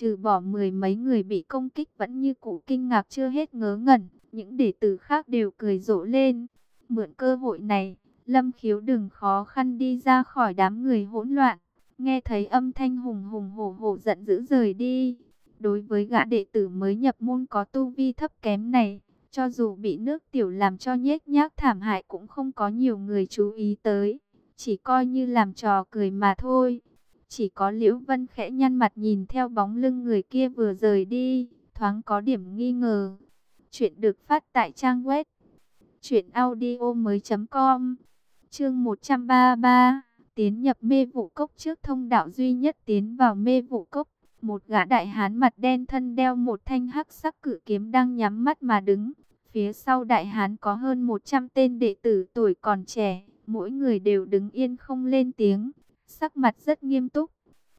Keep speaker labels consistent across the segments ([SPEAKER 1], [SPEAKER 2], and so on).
[SPEAKER 1] Trừ bỏ mười mấy người bị công kích vẫn như cũ kinh ngạc chưa hết ngớ ngẩn, những đệ tử khác đều cười rộ lên. Mượn cơ hội này, Lâm Khiếu đừng khó khăn đi ra khỏi đám người hỗn loạn, nghe thấy âm thanh hùng hùng hổ hổ giận dữ rời đi. Đối với gã đệ tử mới nhập môn có tu vi thấp kém này, cho dù bị nước tiểu làm cho nhếch nhác thảm hại cũng không có nhiều người chú ý tới, chỉ coi như làm trò cười mà thôi. Chỉ có Liễu Vân khẽ nhăn mặt nhìn theo bóng lưng người kia vừa rời đi, thoáng có điểm nghi ngờ. Chuyện được phát tại trang web truyệnaudiomoi.com. Chương 133, tiến nhập mê vụ cốc trước thông đạo duy nhất tiến vào mê vụ cốc. Một gã đại hán mặt đen thân đeo một thanh hắc sắc cử kiếm đang nhắm mắt mà đứng. Phía sau đại hán có hơn 100 tên đệ tử tuổi còn trẻ, mỗi người đều đứng yên không lên tiếng, sắc mặt rất nghiêm túc.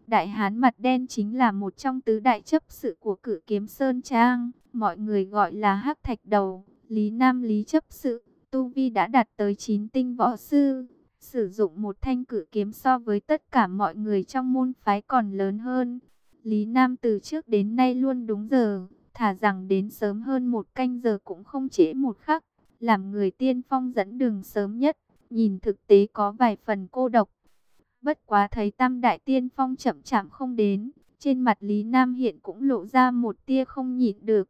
[SPEAKER 1] Đại hán mặt đen chính là một trong tứ đại chấp sự của cử kiếm Sơn Trang, mọi người gọi là hắc thạch đầu, Lý Nam Lý chấp sự, Tu Vi đã đạt tới 9 tinh võ sư, sử dụng một thanh cử kiếm so với tất cả mọi người trong môn phái còn lớn hơn. Lý Nam từ trước đến nay luôn đúng giờ, thả rằng đến sớm hơn một canh giờ cũng không trễ một khắc, làm người tiên phong dẫn đường sớm nhất, nhìn thực tế có vài phần cô độc. Bất quá thấy tam đại tiên phong chậm chạm không đến, trên mặt Lý Nam hiện cũng lộ ra một tia không nhịn được.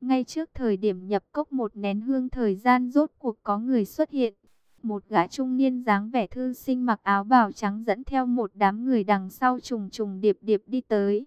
[SPEAKER 1] Ngay trước thời điểm nhập cốc một nén hương thời gian rốt cuộc có người xuất hiện. Một gã trung niên dáng vẻ thư sinh mặc áo bào trắng dẫn theo một đám người đằng sau trùng trùng điệp điệp đi tới.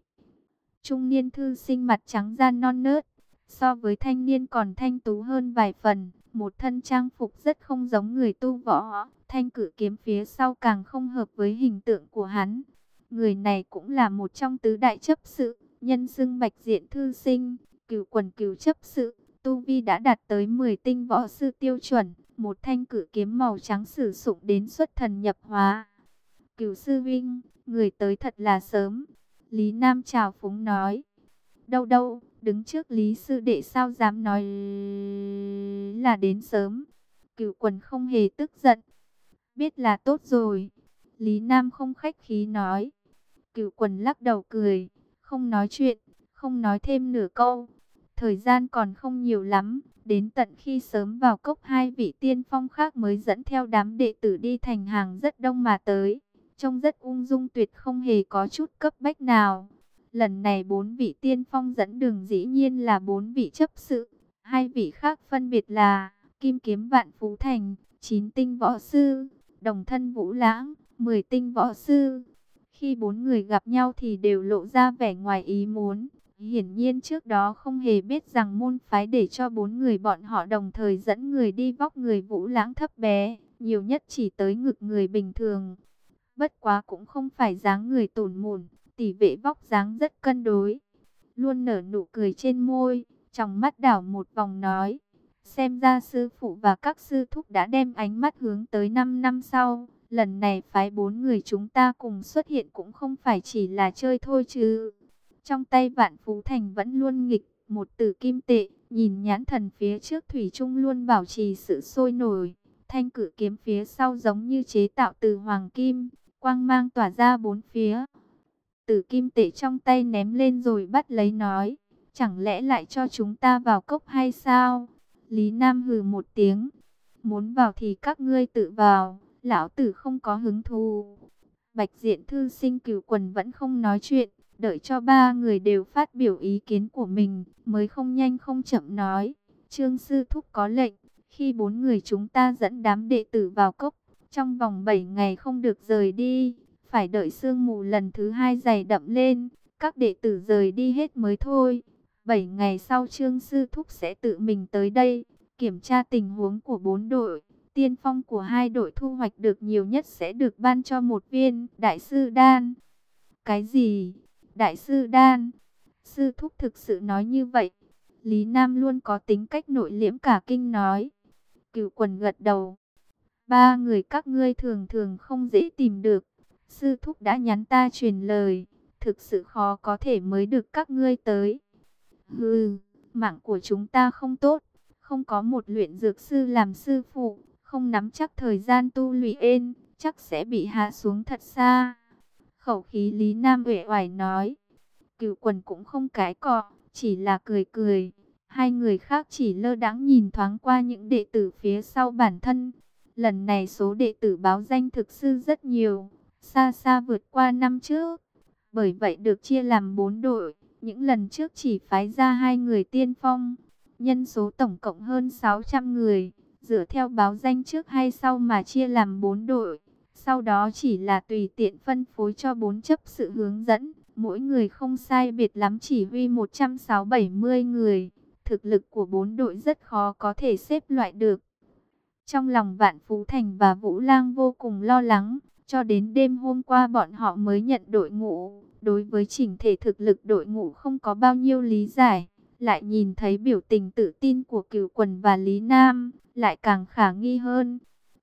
[SPEAKER 1] Trung niên thư sinh mặt trắng da non nớt, so với thanh niên còn thanh tú hơn vài phần, một thân trang phục rất không giống người tu võ, thanh cử kiếm phía sau càng không hợp với hình tượng của hắn. Người này cũng là một trong tứ đại chấp sự, nhân xưng bạch diện thư sinh, cửu quần cửu chấp sự, tu vi đã đạt tới 10 tinh võ sư tiêu chuẩn, một thanh cử kiếm màu trắng sử dụng đến xuất thần nhập hóa. Cửu sư vinh, người tới thật là sớm. Lý Nam chào phúng nói. Đâu đâu, đứng trước Lý sư đệ sao dám nói là đến sớm. Cửu quần không hề tức giận. Biết là tốt rồi. Lý Nam không khách khí nói. cựu quần lắc đầu cười, không nói chuyện, không nói thêm nửa câu. Thời gian còn không nhiều lắm, đến tận khi sớm vào cốc hai vị tiên phong khác mới dẫn theo đám đệ tử đi thành hàng rất đông mà tới. Trông rất ung dung tuyệt không hề có chút cấp bách nào. Lần này bốn vị tiên phong dẫn đường dĩ nhiên là bốn vị chấp sự. Hai vị khác phân biệt là Kim Kiếm Vạn Phú Thành, chín tinh võ sư, Đồng Thân Vũ Lãng, mười tinh võ sư. Khi bốn người gặp nhau thì đều lộ ra vẻ ngoài ý muốn. Hiển nhiên trước đó không hề biết rằng môn phái để cho bốn người bọn họ đồng thời dẫn người đi vóc người vũ lãng thấp bé, nhiều nhất chỉ tới ngực người bình thường. Bất quá cũng không phải dáng người tổn mồn, tỷ vệ vóc dáng rất cân đối. Luôn nở nụ cười trên môi, trong mắt đảo một vòng nói. Xem ra sư phụ và các sư thúc đã đem ánh mắt hướng tới 5 năm sau. Lần này phái bốn người chúng ta cùng xuất hiện cũng không phải chỉ là chơi thôi chứ. Trong tay vạn phú thành vẫn luôn nghịch một tử kim tệ, nhìn nhãn thần phía trước Thủy Trung luôn bảo trì sự sôi nổi. Thanh cử kiếm phía sau giống như chế tạo từ hoàng kim, quang mang tỏa ra bốn phía. Tử kim tệ trong tay ném lên rồi bắt lấy nói, chẳng lẽ lại cho chúng ta vào cốc hay sao? Lý Nam hừ một tiếng, muốn vào thì các ngươi tự vào, lão tử không có hứng thú. Bạch diện thư sinh cửu quần vẫn không nói chuyện, đợi cho ba người đều phát biểu ý kiến của mình, mới không nhanh không chậm nói. Trương Sư Thúc có lệnh, khi bốn người chúng ta dẫn đám đệ tử vào cốc, trong vòng 7 ngày không được rời đi, phải đợi sương mù lần thứ hai dày đậm lên, các đệ tử rời đi hết mới thôi. 7 ngày sau Trương Sư Thúc sẽ tự mình tới đây, kiểm tra tình huống của bốn đội. Tiên phong của hai đội thu hoạch được nhiều nhất sẽ được ban cho một viên Đại sư Đan. Cái gì? Đại sư Đan? Sư Thúc thực sự nói như vậy. Lý Nam luôn có tính cách nội liễm cả kinh nói. cựu quần gật đầu. Ba người các ngươi thường thường không dễ tìm được. Sư Thúc đã nhắn ta truyền lời. Thực sự khó có thể mới được các ngươi tới. Hừ, mạng của chúng ta không tốt. Không có một luyện dược sư làm sư phụ. Không nắm chắc thời gian tu luyện. Chắc sẽ bị hạ xuống thật xa. Khẩu khí Lý Nam uể oải nói. cựu quần cũng không cái cọ, chỉ là cười cười. Hai người khác chỉ lơ đãng nhìn thoáng qua những đệ tử phía sau bản thân. Lần này số đệ tử báo danh thực sư rất nhiều, xa xa vượt qua năm trước. Bởi vậy được chia làm bốn đội, những lần trước chỉ phái ra hai người tiên phong. Nhân số tổng cộng hơn 600 người, dựa theo báo danh trước hay sau mà chia làm bốn đội. Sau đó chỉ là tùy tiện phân phối cho bốn chấp sự hướng dẫn, mỗi người không sai biệt lắm chỉ huy 160-70 người. Thực lực của bốn đội rất khó có thể xếp loại được. Trong lòng Vạn Phú Thành và Vũ Lang vô cùng lo lắng, cho đến đêm hôm qua bọn họ mới nhận đội ngũ. Đối với chỉnh thể thực lực đội ngũ không có bao nhiêu lý giải, lại nhìn thấy biểu tình tự tin của cửu quần và Lý Nam, lại càng khả nghi hơn.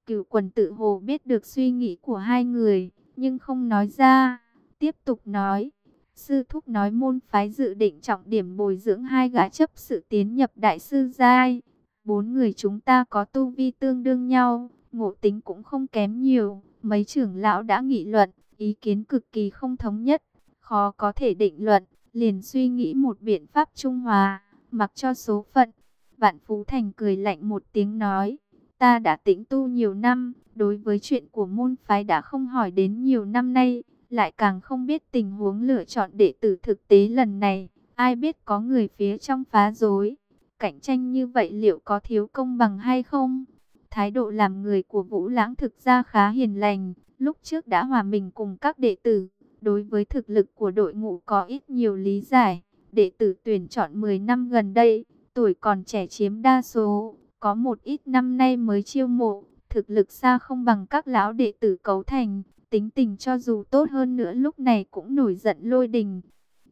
[SPEAKER 1] Cửu quần tự hồ biết được suy nghĩ của hai người, nhưng không nói ra. Tiếp tục nói, sư thúc nói môn phái dự định trọng điểm bồi dưỡng hai gã chấp sự tiến nhập đại sư giai. Bốn người chúng ta có tu vi tương đương nhau, ngộ tính cũng không kém nhiều. Mấy trưởng lão đã nghị luận, ý kiến cực kỳ không thống nhất, khó có thể định luận, liền suy nghĩ một biện pháp trung hòa, mặc cho số phận. Vạn Phú Thành cười lạnh một tiếng nói, ta đã tĩnh tu nhiều năm, đối với chuyện của môn phái đã không hỏi đến nhiều năm nay, lại càng không biết tình huống lựa chọn đệ tử thực tế lần này, ai biết có người phía trong phá rối. Cạnh tranh như vậy liệu có thiếu công bằng hay không? Thái độ làm người của Vũ Lãng thực ra khá hiền lành, lúc trước đã hòa mình cùng các đệ tử. Đối với thực lực của đội ngũ có ít nhiều lý giải, đệ tử tuyển chọn 10 năm gần đây, tuổi còn trẻ chiếm đa số, có một ít năm nay mới chiêu mộ, thực lực xa không bằng các lão đệ tử cấu thành, tính tình cho dù tốt hơn nữa lúc này cũng nổi giận lôi đình.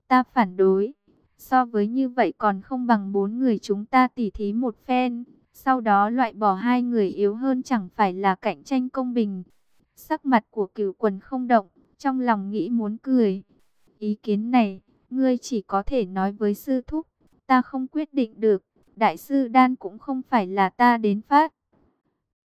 [SPEAKER 1] Ta phản đối, so với như vậy còn không bằng bốn người chúng ta tỉ thí một phen, sau đó loại bỏ hai người yếu hơn chẳng phải là cạnh tranh công bình. Sắc mặt của cửu quần không động, trong lòng nghĩ muốn cười. Ý kiến này, ngươi chỉ có thể nói với sư thúc, ta không quyết định được. Đại sư Đan cũng không phải là ta đến phát.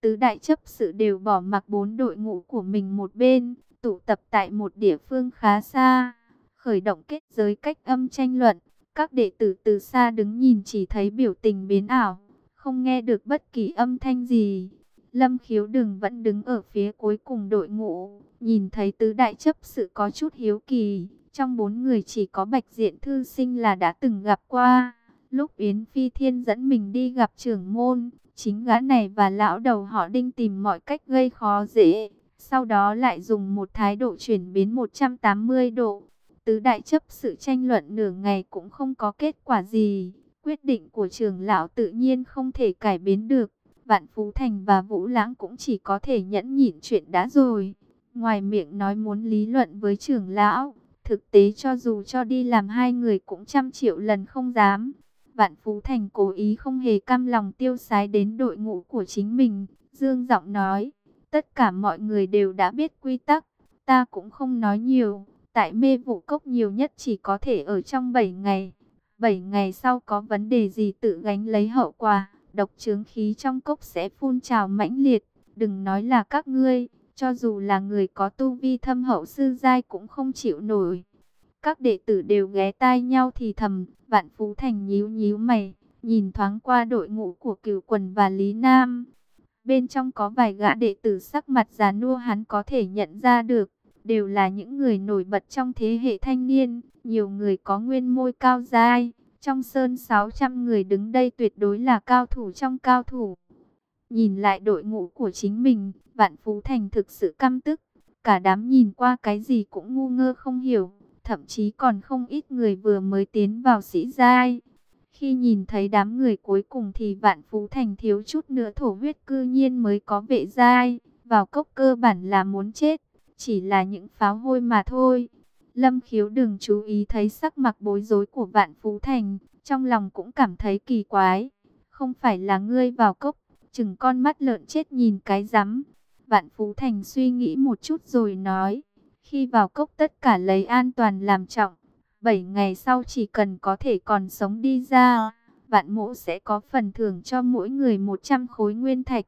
[SPEAKER 1] Tứ đại chấp sự đều bỏ mặc bốn đội ngũ của mình một bên, tụ tập tại một địa phương khá xa, khởi động kết giới cách âm tranh luận. Các đệ tử từ xa đứng nhìn chỉ thấy biểu tình biến ảo, không nghe được bất kỳ âm thanh gì. Lâm khiếu đừng vẫn đứng ở phía cuối cùng đội ngũ, nhìn thấy tứ đại chấp sự có chút hiếu kỳ. Trong bốn người chỉ có bạch diện thư sinh là đã từng gặp qua. Lúc Yến Phi Thiên dẫn mình đi gặp trưởng môn, chính gã này và lão đầu họ đinh tìm mọi cách gây khó dễ. Sau đó lại dùng một thái độ chuyển biến 180 độ. Tứ đại chấp sự tranh luận nửa ngày cũng không có kết quả gì. Quyết định của trưởng lão tự nhiên không thể cải biến được. Vạn Phú Thành và Vũ Lãng cũng chỉ có thể nhẫn nhịn chuyện đã rồi. Ngoài miệng nói muốn lý luận với trưởng lão, thực tế cho dù cho đi làm hai người cũng trăm triệu lần không dám. Vạn Phú Thành cố ý không hề cam lòng tiêu sái đến đội ngũ của chính mình. Dương giọng nói, tất cả mọi người đều đã biết quy tắc, ta cũng không nói nhiều. Tại mê vụ cốc nhiều nhất chỉ có thể ở trong 7 ngày. 7 ngày sau có vấn đề gì tự gánh lấy hậu quả độc trướng khí trong cốc sẽ phun trào mãnh liệt. Đừng nói là các ngươi, cho dù là người có tu vi thâm hậu sư giai cũng không chịu nổi. Các đệ tử đều ghé tai nhau thì thầm, vạn phú thành nhíu nhíu mày, nhìn thoáng qua đội ngũ của cửu quần và Lý Nam. Bên trong có vài gã đệ tử sắc mặt già nua hắn có thể nhận ra được, đều là những người nổi bật trong thế hệ thanh niên, nhiều người có nguyên môi cao dai, trong sơn 600 người đứng đây tuyệt đối là cao thủ trong cao thủ. Nhìn lại đội ngũ của chính mình, Vạn Phú Thành thực sự căm tức. Cả đám nhìn qua cái gì cũng ngu ngơ không hiểu. Thậm chí còn không ít người vừa mới tiến vào sĩ giai. Khi nhìn thấy đám người cuối cùng thì Vạn Phú Thành thiếu chút nữa thổ huyết cư nhiên mới có vệ giai. Vào cốc cơ bản là muốn chết. Chỉ là những pháo hôi mà thôi. Lâm khiếu đừng chú ý thấy sắc mặt bối rối của vạn phú thành, trong lòng cũng cảm thấy kỳ quái. Không phải là ngươi vào cốc, chừng con mắt lợn chết nhìn cái rắm. Vạn phú thành suy nghĩ một chút rồi nói, khi vào cốc tất cả lấy an toàn làm trọng. Bảy ngày sau chỉ cần có thể còn sống đi ra, vạn mộ sẽ có phần thưởng cho mỗi người 100 khối nguyên thạch.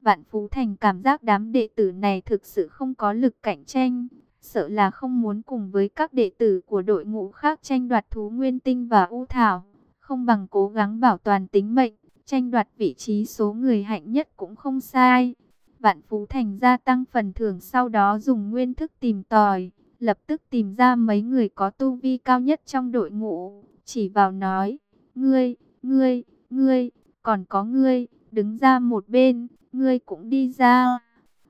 [SPEAKER 1] Vạn Phú Thành cảm giác đám đệ tử này thực sự không có lực cạnh tranh, sợ là không muốn cùng với các đệ tử của đội ngũ khác tranh đoạt thú nguyên tinh và u thảo, không bằng cố gắng bảo toàn tính mệnh, tranh đoạt vị trí số người hạnh nhất cũng không sai. Vạn Phú Thành gia tăng phần thưởng sau đó dùng nguyên thức tìm tòi, lập tức tìm ra mấy người có tu vi cao nhất trong đội ngũ, chỉ vào nói, ngươi, ngươi, ngươi, còn có ngươi, đứng ra một bên, ngươi cũng đi ra.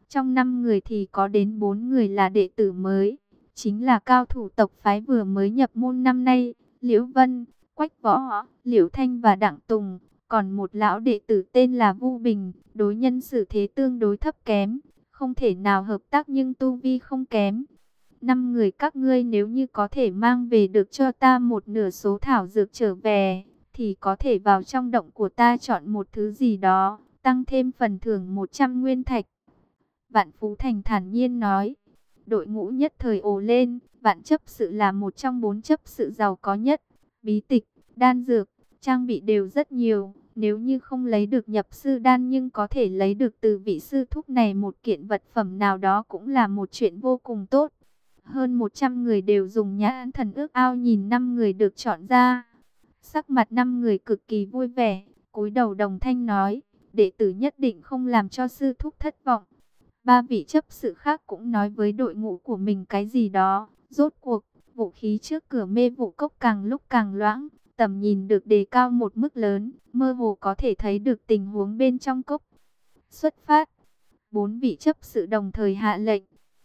[SPEAKER 1] Trong năm người thì có đến bốn người là đệ tử mới, chính là cao thủ tộc phái vừa mới nhập môn năm nay, Liễu Vân, Quách Võ, Liễu Thanh và Đặng Tùng. Còn một lão đệ tử tên là Vu Bình, đối nhân xử thế tương đối thấp kém, không thể nào hợp tác nhưng tu vi không kém. Năm người các ngươi nếu như có thể mang về được cho ta một nửa số thảo dược trở về, thì có thể vào trong động của ta chọn một thứ gì đó, tăng thêm phần thưởng 100 nguyên thạch. Vạn Phú Thành thản nhiên nói, đội ngũ nhất thời ồ lên, vạn chấp sự là một trong bốn chấp sự giàu có nhất, bí tịch, đan dược, trang bị đều rất nhiều. Nếu như không lấy được nhập sư đan nhưng có thể lấy được từ vị sư thúc này một kiện vật phẩm nào đó cũng là một chuyện vô cùng tốt. Hơn 100 người đều dùng nhãn thần ước ao nhìn năm người được chọn ra. Sắc mặt năm người cực kỳ vui vẻ, cúi đầu đồng thanh nói, đệ tử nhất định không làm cho sư thúc thất vọng. Ba vị chấp sự khác cũng nói với đội ngũ của mình cái gì đó. Rốt cuộc, vũ khí trước cửa mê vụ cốc càng lúc càng loãng, tầm nhìn được đề cao một mức lớn, mơ hồ có thể thấy được tình huống bên trong cốc. Xuất phát, bốn vị chấp sự đồng thời hạ lệnh,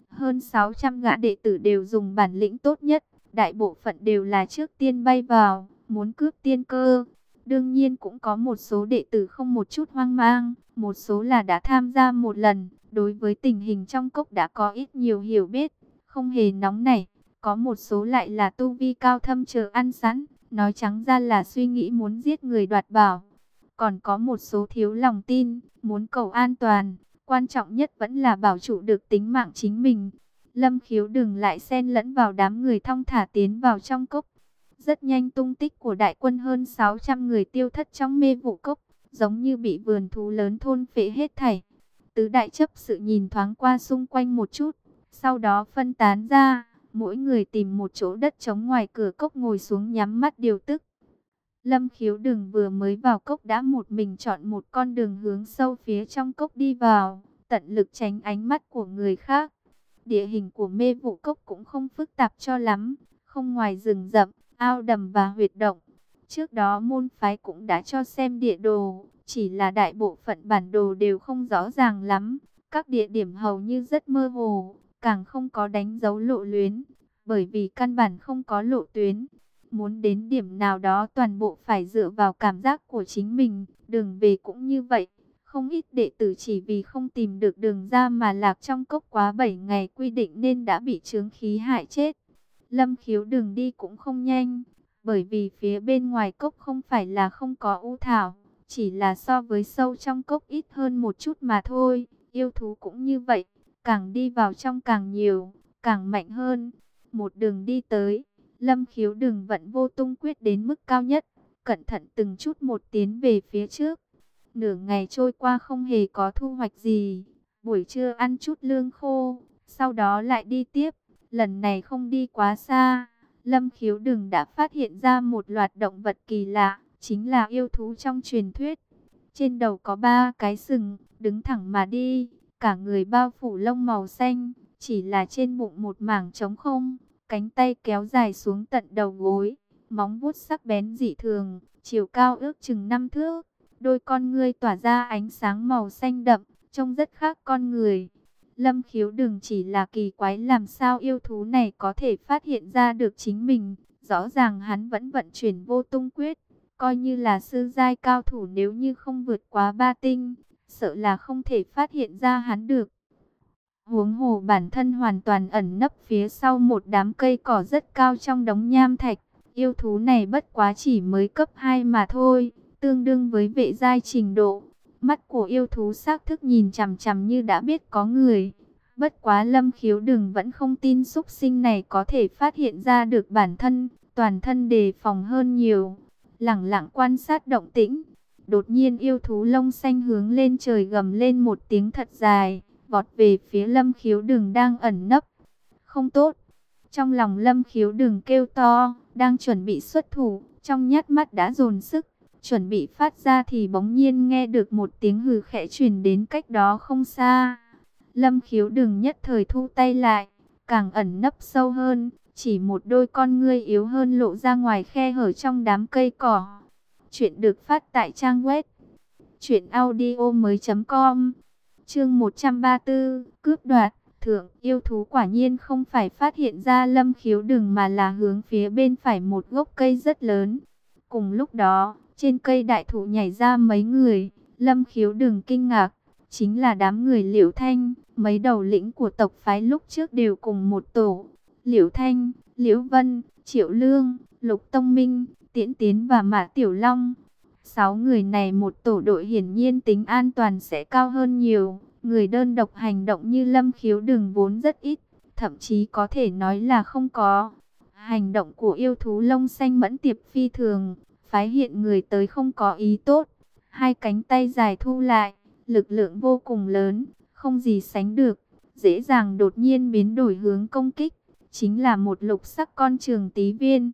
[SPEAKER 1] hơn 600 gã đệ tử đều dùng bản lĩnh tốt nhất, đại bộ phận đều là trước tiên bay vào, muốn cướp tiên cơ. Đương nhiên cũng có một số đệ tử không một chút hoang mang, một số là đã tham gia một lần, đối với tình hình trong cốc đã có ít nhiều hiểu biết, không hề nóng nảy. Có một số lại là tu vi cao thâm chờ ăn sẵn, nói trắng ra là suy nghĩ muốn giết người đoạt bảo. Còn có một số thiếu lòng tin, muốn cầu an toàn, quan trọng nhất vẫn là bảo trụ được tính mạng chính mình. Lâm khiếu đừng lại xen lẫn vào đám người thong thả tiến vào trong cốc. Rất nhanh tung tích của đại quân hơn 600 người tiêu thất trong mê vụ cốc, giống như bị vườn thú lớn thôn phệ hết thảy. Tứ đại chấp sự nhìn thoáng qua xung quanh một chút, sau đó phân tán ra, mỗi người tìm một chỗ đất trống ngoài cửa cốc ngồi xuống nhắm mắt điều tức. Lâm khiếu đường vừa mới vào cốc đã một mình chọn một con đường hướng sâu phía trong cốc đi vào, tận lực tránh ánh mắt của người khác. Địa hình của mê vụ cốc cũng không phức tạp cho lắm, không ngoài rừng rậm, ao đầm và huyệt động. Trước đó môn phái cũng đã cho xem địa đồ, chỉ là đại bộ phận bản đồ đều không rõ ràng lắm. Các địa điểm hầu như rất mơ hồ, càng không có đánh dấu lộ luyến, bởi vì căn bản không có lộ tuyến. Muốn đến điểm nào đó toàn bộ phải dựa vào cảm giác của chính mình, đường về cũng như vậy. Không ít đệ tử chỉ vì không tìm được đường ra mà lạc trong cốc quá 7 ngày quy định nên đã bị chướng khí hại chết. Lâm khiếu đường đi cũng không nhanh, bởi vì phía bên ngoài cốc không phải là không có u thảo, chỉ là so với sâu trong cốc ít hơn một chút mà thôi, yêu thú cũng như vậy, càng đi vào trong càng nhiều, càng mạnh hơn. Một đường đi tới, lâm khiếu đường vận vô tung quyết đến mức cao nhất, cẩn thận từng chút một tiến về phía trước. Nửa ngày trôi qua không hề có thu hoạch gì, buổi trưa ăn chút lương khô, sau đó lại đi tiếp, lần này không đi quá xa. Lâm khiếu đừng đã phát hiện ra một loạt động vật kỳ lạ, chính là yêu thú trong truyền thuyết. Trên đầu có ba cái sừng, đứng thẳng mà đi, cả người bao phủ lông màu xanh, chỉ là trên bụng một mảng trống không, cánh tay kéo dài xuống tận đầu gối, móng vuốt sắc bén dị thường, chiều cao ước chừng năm thước, đôi con ngươi tỏa ra ánh sáng màu xanh đậm, trông rất khác con người. Lâm khiếu đừng chỉ là kỳ quái làm sao yêu thú này có thể phát hiện ra được chính mình. Rõ ràng hắn vẫn vận chuyển vô tung quyết. Coi như là sư giai cao thủ nếu như không vượt quá ba tinh. Sợ là không thể phát hiện ra hắn được. Huống hồ bản thân hoàn toàn ẩn nấp phía sau một đám cây cỏ rất cao trong đống nham thạch. Yêu thú này bất quá chỉ mới cấp 2 mà thôi, tương đương với vệ giai trình độ. Mắt của yêu thú xác thức nhìn chằm chằm như đã biết có người. Bất quá lâm khiếu đừng vẫn không tin xúc sinh này có thể phát hiện ra được bản thân, toàn thân đề phòng hơn nhiều. lẳng lặng quan sát động tĩnh. Đột nhiên yêu thú lông xanh hướng lên trời gầm lên một tiếng thật dài, vọt về phía lâm khiếu đừng đang ẩn nấp. không tốt. Trong lòng lâm khiếu đừng kêu to, đang chuẩn bị xuất thủ, trong nhát mắt đã dồn sức, chuẩn bị phát ra thì bỗng nhiên nghe được một tiếng hừ khẽ truyền đến cách đó không xa. Lâm khiếu đừng nhất thời thu tay lại, càng ẩn nấp sâu hơn, chỉ một đôi con ngươi yếu hơn lộ ra ngoài khe hở trong đám cây cỏ. Chuyện được phát tại trang web truyệnaudiomoi.com. Chương 134, cướp đoạt, thượng, yêu thú quả nhiên không phải phát hiện ra Lâm Khiếu Đừng mà là hướng phía bên phải một gốc cây rất lớn. Cùng lúc đó, trên cây đại thụ nhảy ra mấy người, Lâm Khiếu Đừng kinh ngạc, chính là đám người Liễu Thanh, mấy đầu lĩnh của tộc phái lúc trước đều cùng một tổ. Liễu Thanh, Liễu Vân, Triệu Lương, Lục Tông Minh, Tiễn Tiến và Mã Tiểu Long. Sáu người này một tổ đội hiển nhiên tính an toàn sẽ cao hơn nhiều. Người đơn độc hành động như Lâm Khiếu Đừng vốn rất ít, thậm chí có thể nói là không có. Hành động của yêu thú lông xanh mẫn tiệp phi thường, phái hiện người tới không có ý tốt. Hai cánh tay dài thu lại, lực lượng vô cùng lớn, không gì sánh được, dễ dàng đột nhiên biến đổi hướng công kích, chính là một lục sắc con trường tí viên.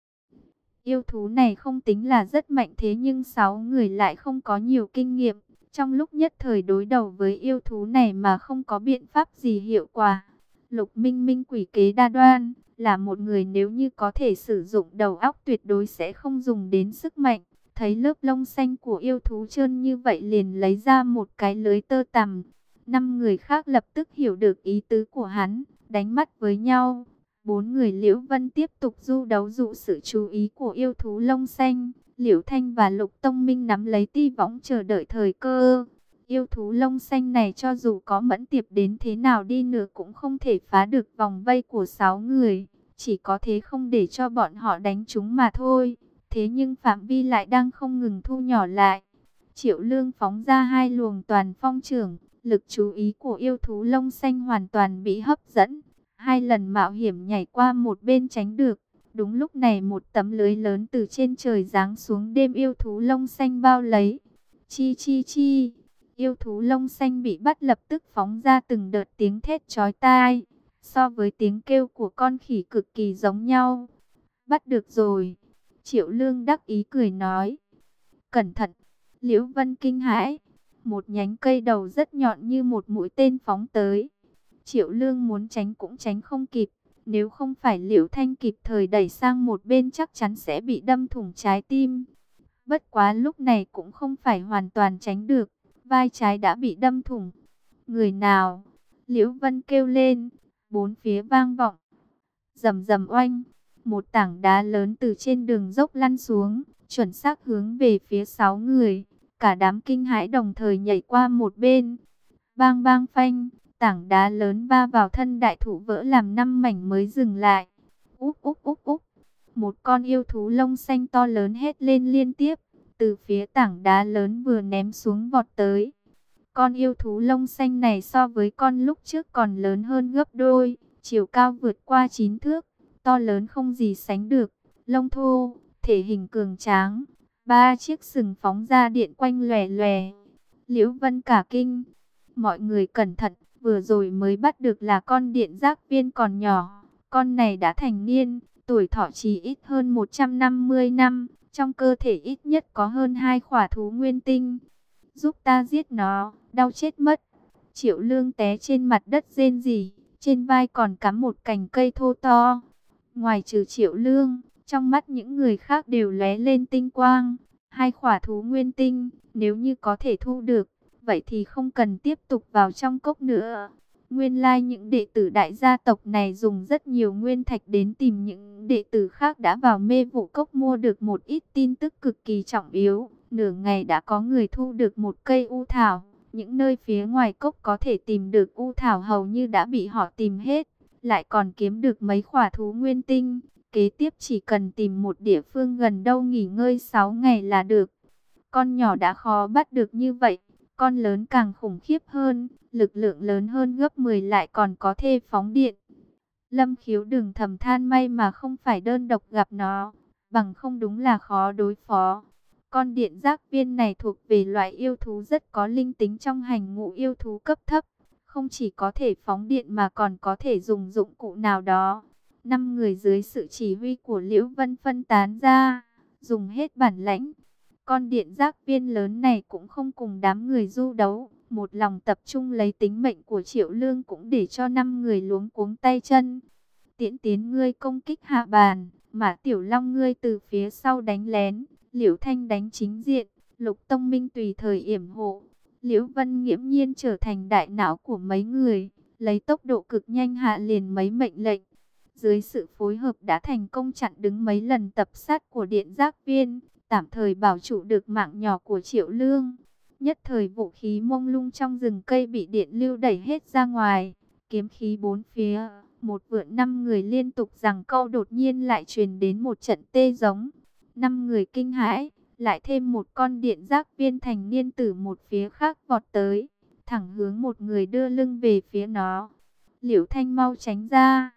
[SPEAKER 1] Yêu thú này không tính là rất mạnh thế nhưng sáu người lại không có nhiều kinh nghiệm, trong lúc nhất thời đối đầu với yêu thú này mà không có biện pháp gì hiệu quả. Lục Minh Minh quỷ kế đa đoan, là một người nếu như có thể sử dụng đầu óc tuyệt đối sẽ không dùng đến sức mạnh. Thấy lớp lông xanh của yêu thú trơn như vậy liền lấy ra một cái lưới tơ tằm. Năm người khác lập tức hiểu được ý tứ của hắn, đánh mắt với nhau. Bốn người Liễu Vân tiếp tục du đấu dụ sự chú ý của yêu thú lông xanh. Liễu Thanh và Lục Tông Minh nắm lấy ti võng chờ đợi thời cơ. Yêu thú lông xanh này cho dù có mẫn tiệp đến thế nào đi nữa cũng không thể phá được vòng vây của sáu người. Chỉ có thế không để cho bọn họ đánh chúng mà thôi. Thế nhưng phạm vi lại đang không ngừng thu nhỏ lại. Triệu lương phóng ra hai luồng toàn phong trưởng. Lực chú ý của yêu thú lông xanh hoàn toàn bị hấp dẫn. Hai lần mạo hiểm nhảy qua một bên tránh được. Đúng lúc này một tấm lưới lớn từ trên trời giáng xuống đêm yêu thú lông xanh bao lấy. Chi chi chi. Yêu thú lông xanh bị bắt lập tức phóng ra từng đợt tiếng thét chói tai. So với tiếng kêu của con khỉ cực kỳ giống nhau. Bắt được rồi. Triệu lương đắc ý cười nói. Cẩn thận. Liễu Vân kinh hãi. Một nhánh cây đầu rất nhọn như một mũi tên phóng tới. Triệu lương muốn tránh cũng tránh không kịp. Nếu không phải liễu thanh kịp thời đẩy sang một bên chắc chắn sẽ bị đâm thủng trái tim. Bất quá lúc này cũng không phải hoàn toàn tránh được. Vai trái đã bị đâm thủng. Người nào? Liễu Vân kêu lên. Bốn phía vang vọng. Rầm rầm oanh. Một tảng đá lớn từ trên đường dốc lăn xuống. Chuẩn xác hướng về phía sáu người. Cả đám kinh hãi đồng thời nhảy qua một bên. Bang bang phanh. Tảng đá lớn va vào thân đại thủ vỡ làm năm mảnh mới dừng lại. Úp úp úp úp. Một con yêu thú lông xanh to lớn hét lên liên tiếp. Từ phía tảng đá lớn vừa ném xuống vọt tới. Con yêu thú lông xanh này so với con lúc trước còn lớn hơn gấp đôi. Chiều cao vượt qua 9 thước. To lớn không gì sánh được. Lông thô, thể hình cường tráng. Ba chiếc sừng phóng ra điện quanh lòe lòe. Liễu Vân cả kinh. Mọi người cẩn thận vừa rồi mới bắt được là con điện giác viên còn nhỏ. Con này đã thành niên, tuổi thọ chỉ ít hơn 150 năm, trong cơ thể ít nhất có hơn hai khỏa thú nguyên tinh. Giúp ta giết nó, đau chết mất. Triệu lương té trên mặt đất rên rỉ, trên vai còn cắm một cành cây thô to. Ngoài trừ triệu lương, trong mắt những người khác đều lóe lên tinh quang. Hai khỏa thú nguyên tinh, nếu như có thể thu được, vậy thì không cần tiếp tục vào trong cốc nữa. Nguyên lai like những đệ tử đại gia tộc này dùng rất nhiều nguyên thạch đến tìm những đệ tử khác đã vào mê vụ cốc mua được một ít tin tức cực kỳ trọng yếu. Nửa ngày đã có người thu được một cây u thảo. Những nơi phía ngoài cốc có thể tìm được u thảo hầu như đã bị họ tìm hết. Lại còn kiếm được mấy khỏa thú nguyên tinh. Kế tiếp chỉ cần tìm một địa phương gần đâu nghỉ ngơi 6 ngày là được. Con nhỏ đã khó bắt được như vậy con lớn càng khủng khiếp hơn, lực lượng lớn hơn gấp 10 lại còn có thể phóng điện. Lâm khiếu đừng thầm than may mà không phải đơn độc gặp nó, bằng không đúng là khó đối phó. Con điện giác viên này thuộc về loại yêu thú rất có linh tính trong hành ngũ yêu thú cấp thấp, không chỉ có thể phóng điện mà còn có thể dùng dụng cụ nào đó. Năm người dưới sự chỉ huy của Liễu Vân phân tán ra, dùng hết bản lãnh. Con điện giác viên lớn này cũng không cùng đám người du đấu, một lòng tập trung lấy tính mệnh của Triệu Lương cũng để cho năm người luống cuống tay chân. Tiễn tiến ngươi công kích hạ bàn, mà Tiểu Long ngươi từ phía sau đánh lén, Liễu Thanh đánh chính diện, Lục Tông Minh tùy thời yểm hộ. Liễu Vân nghiễm nhiên trở thành đại não của mấy người, lấy tốc độ cực nhanh hạ liền mấy mệnh lệnh. Dưới sự phối hợp đã thành công chặn đứng mấy lần tập sát của điện giác viên, tạm thời bảo trụ được mạng nhỏ của Triệu Lương. Nhất thời vũ khí mông lung trong rừng cây bị điện lưu đẩy hết ra ngoài, kiếm khí bốn phía, một vượn năm người liên tục rằng câu đột nhiên lại truyền đến một trận tê giống. Năm người kinh hãi, lại thêm một con điện giác viên thành niên từ một phía khác vọt tới, thẳng hướng một người đưa lưng về phía nó. Liễu Thanh mau tránh ra.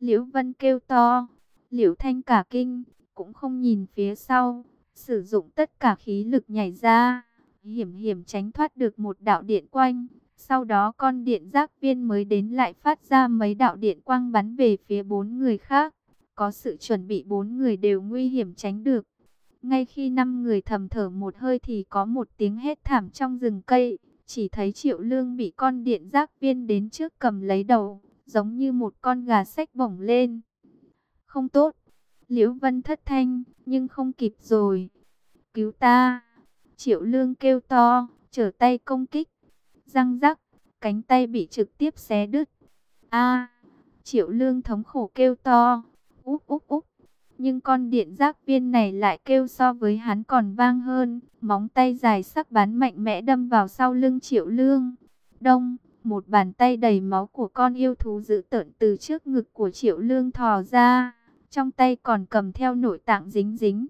[SPEAKER 1] Liễu Vân kêu to. Liễu Thanh cả kinh, cũng không nhìn phía sau, sử dụng tất cả khí lực nhảy ra, hiểm hiểm tránh thoát được một đạo điện quanh. Sau đó con điện giác viên mới đến lại phát ra mấy đạo điện quang bắn về phía bốn người khác. Có sự chuẩn bị bốn người đều nguy hiểm tránh được. Ngay khi năm người thầm thở một hơi thì có một tiếng hét thảm trong rừng cây. Chỉ thấy triệu lương bị con điện giác viên đến trước cầm lấy đầu, giống như một con gà sách bổng lên. Không tốt, Liễu Vân thất thanh, nhưng không kịp rồi. Cứu ta! Triệu lương kêu to, trở tay công kích. Răng rắc, cánh tay bị trực tiếp xé đứt. A! triệu lương thống khổ kêu to. Úp úp úp. Nhưng con điện giác viên này lại kêu so với hắn còn vang hơn. Móng tay dài sắc bắn mạnh mẽ đâm vào sau lưng triệu lương. Đông, một bàn tay đầy máu của con yêu thú dữ tợn từ trước ngực của triệu lương thò ra. Trong tay còn cầm theo nội tạng dính dính.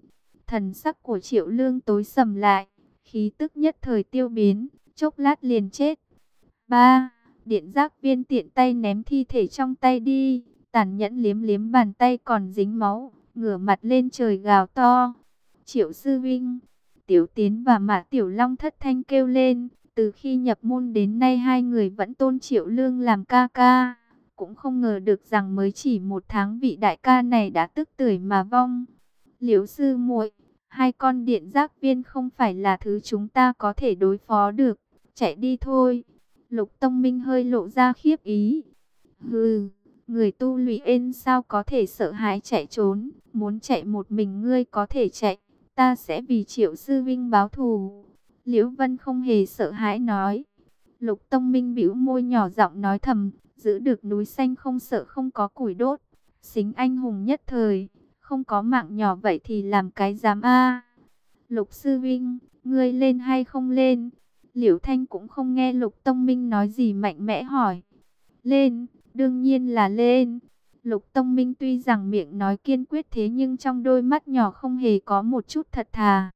[SPEAKER 1] Thần sắc của triệu lương tối sầm lại. Khí tức nhất thời tiêu biến, chốc lát liền chết. ba Điện giác viên tiện tay ném thi thể trong tay đi. Tàn nhẫn liếm liếm bàn tay còn dính máu ngửa mặt lên trời gào to. Triệu Sư Vinh, Tiểu Tiến và Mã Tiểu Long thất thanh kêu lên, từ khi nhập môn đến nay hai người vẫn tôn Triệu Lương làm ca ca. Cũng không ngờ được rằng mới chỉ một tháng vị đại ca này đã tức tuổi mà vong. Liễu Sư muội hai con điện giác viên không phải là thứ chúng ta có thể đối phó được, chạy đi thôi. Lục Tông Minh hơi lộ ra khiếp ý. Hừ, người tu lụy ên sao có thể sợ hãi chạy trốn. Muốn chạy một mình ngươi có thể chạy, ta sẽ vì triệu sư vinh báo thù. Liễu Vân không hề sợ hãi nói. Lục Tông Minh bĩu môi nhỏ giọng nói thầm, giữ được núi xanh không sợ không có củi đốt. Xính anh hùng nhất thời, không có mạng nhỏ vậy thì làm cái dám a. Lục Sư Vinh, ngươi lên hay không lên? Liễu Thanh cũng không nghe Lục Tông Minh nói gì mạnh mẽ hỏi. Lên, đương nhiên là lên. Lục Tông Minh tuy rằng miệng nói kiên quyết thế nhưng trong đôi mắt nhỏ không hề có một chút thật thà.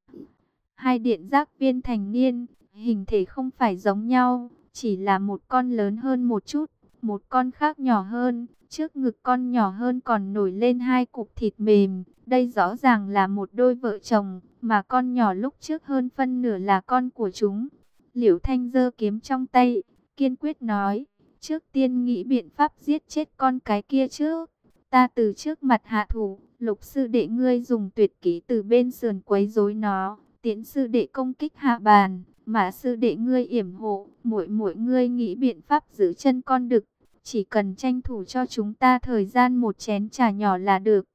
[SPEAKER 1] Hai điện giác viên thành niên, hình thể không phải giống nhau, chỉ là một con lớn hơn một chút, một con khác nhỏ hơn, trước ngực con nhỏ hơn còn nổi lên hai cục thịt mềm. Đây rõ ràng là một đôi vợ chồng, mà con nhỏ lúc trước hơn phân nửa là con của chúng. Liễu Thanh giơ kiếm trong tay, kiên quyết nói. Trước tiên nghĩ biện pháp giết chết con cái kia trước. Ta từ trước mặt hạ thủ, lục sư đệ ngươi dùng tuyệt kỹ từ bên sườn quấy rối nó. Tiễn sư đệ công kích hạ bàn, mà sư đệ ngươi yểm hộ, mỗi mỗi ngươi nghĩ biện pháp giữ chân con đực. Chỉ cần tranh thủ cho chúng ta thời gian một chén trà nhỏ là được.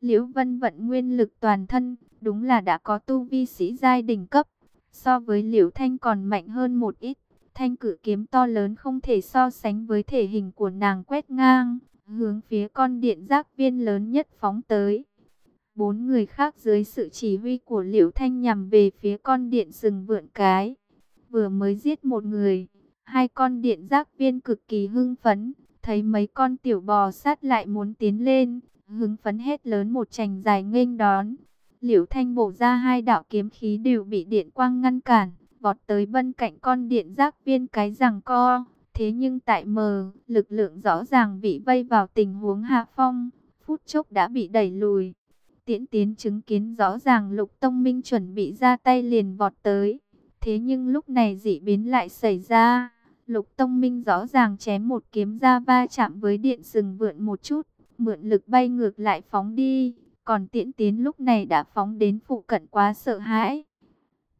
[SPEAKER 1] Liễu Vân vận nguyên lực toàn thân, đúng là đã có tu vi sĩ giai đỉnh cấp. So với Liễu Thanh còn mạnh hơn một ít. Thanh cử kiếm to lớn không thể so sánh với thể hình của nàng quét ngang, hướng phía con điện giác viên lớn nhất phóng tới. Bốn người khác dưới sự chỉ huy của Liễu Thanh nhằm về phía con điện rừng vượn cái. Vừa mới giết một người, hai con điện giác viên cực kỳ hưng phấn, thấy mấy con tiểu bò sát lại muốn tiến lên, hứng phấn hết lớn một chành dài nghênh đón. Liễu Thanh bổ ra hai đạo kiếm khí đều bị điện quang ngăn cản vọt tới bên cạnh con điện giác viên cái rằng co. Thế nhưng tại mờ, lực lượng rõ ràng bị vây vào tình huống hạ phong, phút chốc đã bị đẩy lùi. Tiễn tiến chứng kiến rõ ràng lục tông minh chuẩn bị ra tay liền vọt tới. Thế nhưng lúc này dị biến lại xảy ra. Lục Tông Minh rõ ràng chém một kiếm ra va chạm với điện sừng vượn một chút, mượn lực bay ngược lại phóng đi. Còn tiễn tiến lúc này đã phóng đến phụ cận quá sợ hãi.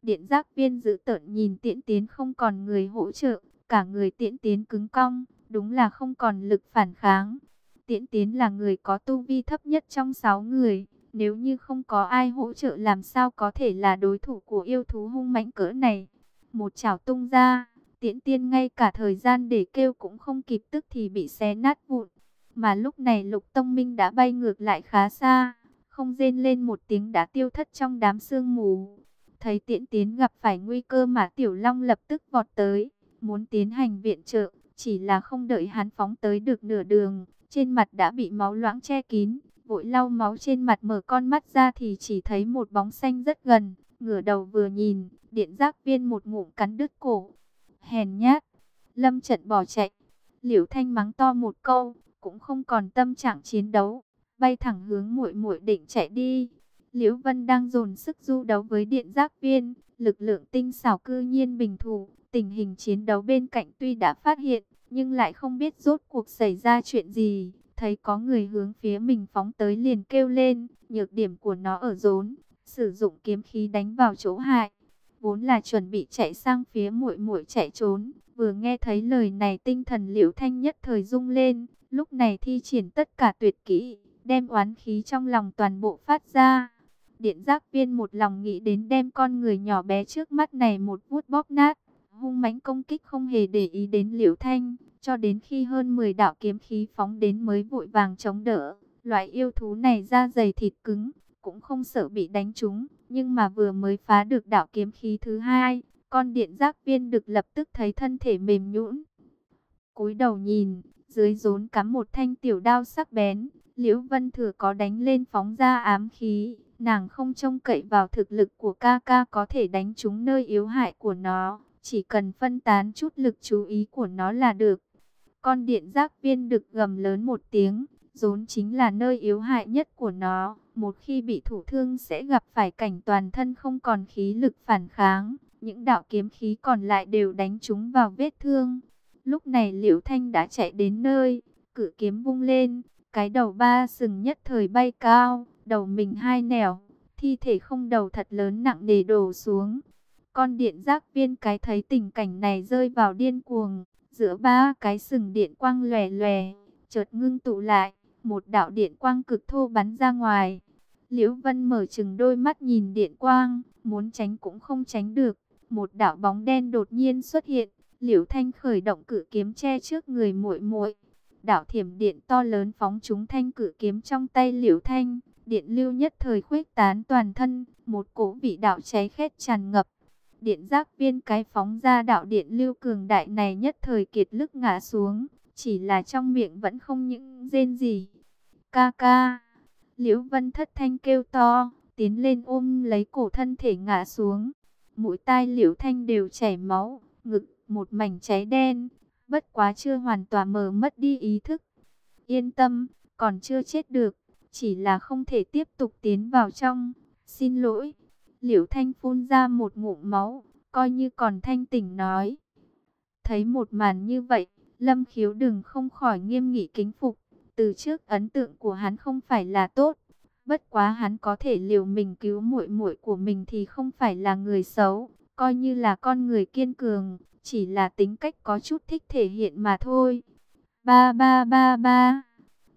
[SPEAKER 1] Điện giác viên giữ tợn nhìn tiễn tiến không còn người hỗ trợ, cả người tiễn tiến cứng cong, đúng là không còn lực phản kháng. Tiễn tiến là người có tu vi thấp nhất trong sáu người, nếu như không có ai hỗ trợ làm sao có thể là đối thủ của yêu thú hung mãnh cỡ này. Một chảo tung ra, tiễn tiên ngay cả thời gian để kêu cũng không kịp tức thì bị xé nát vụn. Mà lúc này lục tông minh đã bay ngược lại khá xa, không rên lên một tiếng đã tiêu thất trong đám sương mù. Thấy tiễn tiến gặp phải nguy cơ mà tiểu long lập tức vọt tới, muốn tiến hành viện trợ, chỉ là không đợi hắn phóng tới được nửa đường, trên mặt đã bị máu loãng che kín, vội lau máu trên mặt mở con mắt ra thì chỉ thấy một bóng xanh rất gần, ngửa đầu vừa nhìn, điện giác viên một ngụm cắn đứt cổ. Hèn nhát, lâm trận bỏ chạy, liễu thanh mắng to một câu, cũng không còn tâm trạng chiến đấu, bay thẳng hướng muội muội định chạy đi. Liễu Vân đang dồn sức du đấu với điện giác viên, lực lượng tinh xảo cư nhiên bình thủ, tình hình chiến đấu bên cạnh tuy đã phát hiện, nhưng lại không biết rốt cuộc xảy ra chuyện gì. Thấy có người hướng phía mình phóng tới liền kêu lên, nhược điểm của nó ở rốn, sử dụng kiếm khí đánh vào chỗ hại. Vốn là chuẩn bị chạy sang phía muội muội chạy trốn, vừa nghe thấy lời này tinh thần liễu thanh nhất thời rung lên, lúc này thi triển tất cả tuyệt kỹ, đem oán khí trong lòng toàn bộ phát ra. Điện giác viên một lòng nghĩ đến đem con người nhỏ bé trước mắt này một vút bóp nát, hung mãnh công kích không hề để ý đến liễu thanh, cho đến khi hơn 10 đạo kiếm khí phóng đến mới vội vàng chống đỡ. Loại yêu thú này da dày thịt cứng, cũng không sợ bị đánh trúng, nhưng mà vừa mới phá được đạo kiếm khí thứ hai, con điện giác viên được lập tức thấy thân thể mềm nhũn. cúi đầu nhìn, dưới rốn cắm một thanh tiểu đao sắc bén, Liễu Vân Thừa có đánh lên phóng ra ám khí, nàng không trông cậy vào thực lực của ca ca có thể đánh trúng nơi yếu hại của nó, chỉ cần phân tán chút lực chú ý của nó là được. Con điện giác viên được gầm lớn một tiếng, rốn chính là nơi yếu hại nhất của nó, một khi bị thủ thương sẽ gặp phải cảnh toàn thân không còn khí lực phản kháng, những đạo kiếm khí còn lại đều đánh chúng vào vết thương. Lúc này Liễu Thanh đã chạy đến nơi, cử kiếm vung lên, cái đầu ba sừng nhất thời bay cao, đầu mình hai nẻo, thi thể không đầu thật lớn nặng nề đổ xuống. Con điện giác viên cái thấy tình cảnh này rơi vào điên cuồng, giữa ba cái sừng điện quang lòe lòe, chợt ngưng tụ lại, một đạo điện quang cực thô bắn ra ngoài. Liễu Vân mở chừng đôi mắt nhìn điện quang, muốn tránh cũng không tránh được, một đạo bóng đen đột nhiên xuất hiện, Liễu Thanh khởi động cử kiếm che trước người muội muội. Đạo thiểm điện to lớn phóng trúng thanh cử kiếm trong tay Liễu Thanh, điện lưu nhất thời khuếch tán toàn thân, một cỗ vị đạo cháy khét tràn ngập. Điện giác viên cái phóng ra đạo điện lưu cường đại này nhất thời kiệt lực ngã xuống, chỉ là trong miệng vẫn không những rên gì. Ca ca, Liễu Vân thất thanh kêu to, tiến lên ôm lấy cổ thân thể ngã xuống. Mũi tai Liễu Thanh đều chảy máu, ngực một mảnh cháy đen, bất quá chưa hoàn toàn mờ mất đi ý thức. Yên tâm, còn chưa chết được, chỉ là không thể tiếp tục tiến vào trong. Xin lỗi. Liễu Thanh phun ra một ngụm máu, coi như còn thanh tỉnh nói. Thấy một màn như vậy, Lâm Khiếu đừng không khỏi nghiêm nghị kính phục. Từ trước ấn tượng của hắn không phải là tốt, bất quá hắn có thể liều mình cứu muội muội của mình thì không phải là người xấu, coi như là con người kiên cường, chỉ là tính cách có chút thích thể hiện mà thôi. Ba ba ba ba.